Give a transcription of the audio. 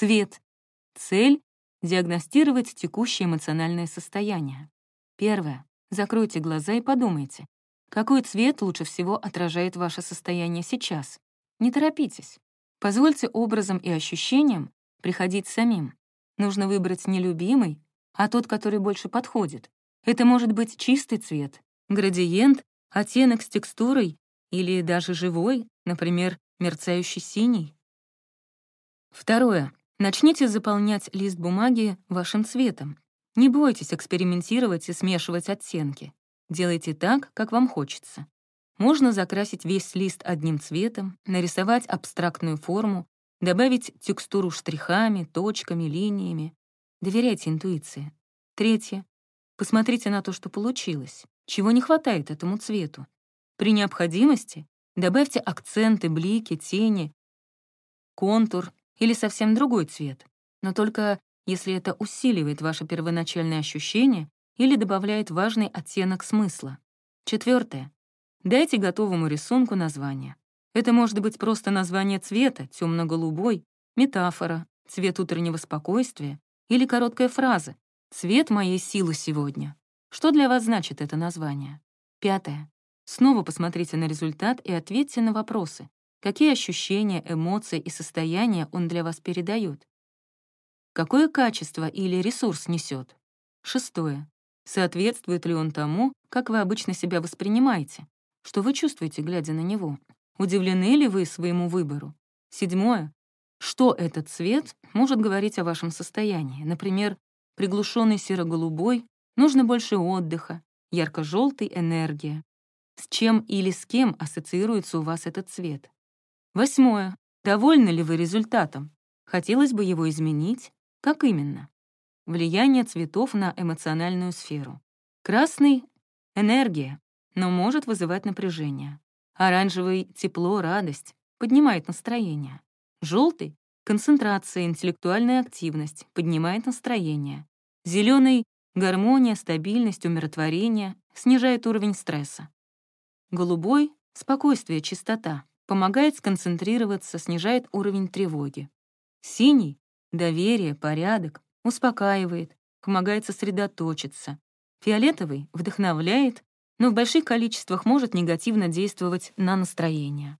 Цвет. Цель — диагностировать текущее эмоциональное состояние. Первое. Закройте глаза и подумайте, какой цвет лучше всего отражает ваше состояние сейчас. Не торопитесь. Позвольте образом и ощущениям приходить самим. Нужно выбрать не любимый, а тот, который больше подходит. Это может быть чистый цвет, градиент, оттенок с текстурой или даже живой, например, мерцающий синий. Второе. Начните заполнять лист бумаги вашим цветом. Не бойтесь экспериментировать и смешивать оттенки. Делайте так, как вам хочется. Можно закрасить весь лист одним цветом, нарисовать абстрактную форму, добавить текстуру штрихами, точками, линиями. Доверяйте интуиции. Третье. Посмотрите на то, что получилось. Чего не хватает этому цвету. При необходимости добавьте акценты, блики, тени, контур или совсем другой цвет. Но только если это усиливает ваше первоначальное ощущение или добавляет важный оттенок смысла. Четвертое. Дайте готовому рисунку название. Это может быть просто название цвета, темно голубой метафора, цвет утреннего спокойствия или короткая фраза «Цвет моей силы сегодня». Что для вас значит это название? Пятое. Снова посмотрите на результат и ответьте на вопросы. Какие ощущения, эмоции и состояния он для вас передает? Какое качество или ресурс несет? Шестое. Соответствует ли он тому, как вы обычно себя воспринимаете? Что вы чувствуете, глядя на него? Удивлены ли вы своему выбору? Седьмое. Что этот цвет может говорить о вашем состоянии? Например, приглушенный серо-голубой, нужно больше отдыха, ярко-желтый — энергия. С чем или с кем ассоциируется у вас этот цвет? Восьмое. Довольны ли вы результатом? Хотелось бы его изменить? Как именно? Влияние цветов на эмоциональную сферу. Красный — энергия, но может вызывать напряжение. Оранжевый — тепло, радость, поднимает настроение. Желтый — концентрация, интеллектуальная активность, поднимает настроение. Зеленый — гармония, стабильность, умиротворение, снижает уровень стресса. Голубой — спокойствие, чистота, помогает сконцентрироваться, снижает уровень тревоги. Синий — доверие, порядок, успокаивает, помогает сосредоточиться. Фиолетовый вдохновляет, но в больших количествах может негативно действовать на настроение.